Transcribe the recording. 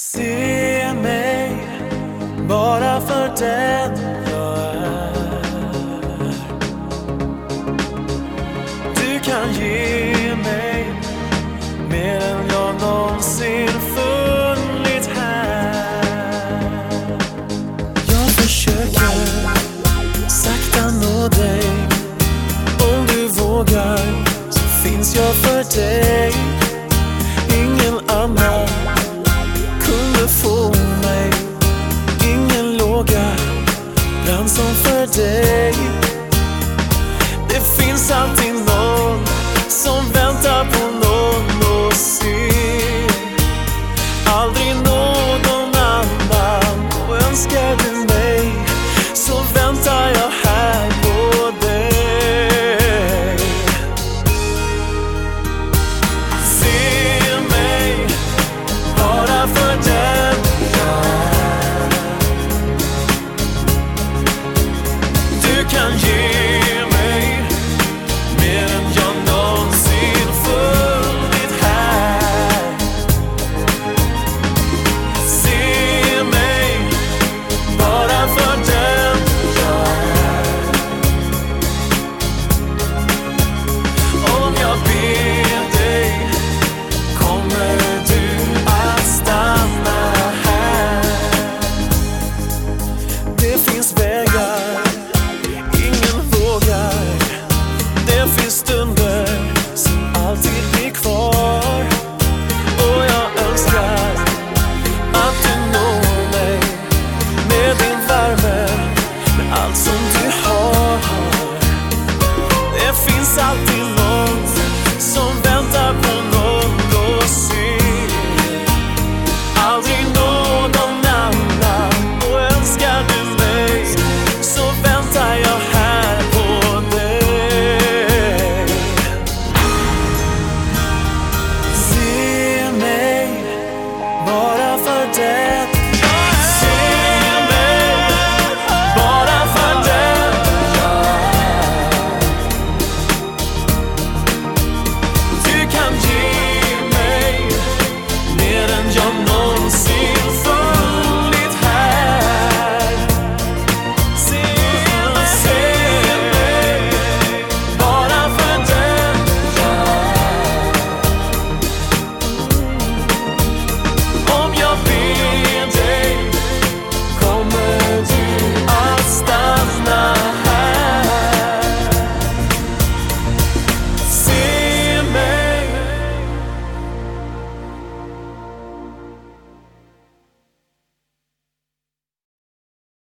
Se mig bara för den jag är. Du kan ge mig mer än jag någonsin funnit här. Jag försöker sakta nå dig. Om du vågar så finns jag för dig. Chansen för dig. Det finns alltid någon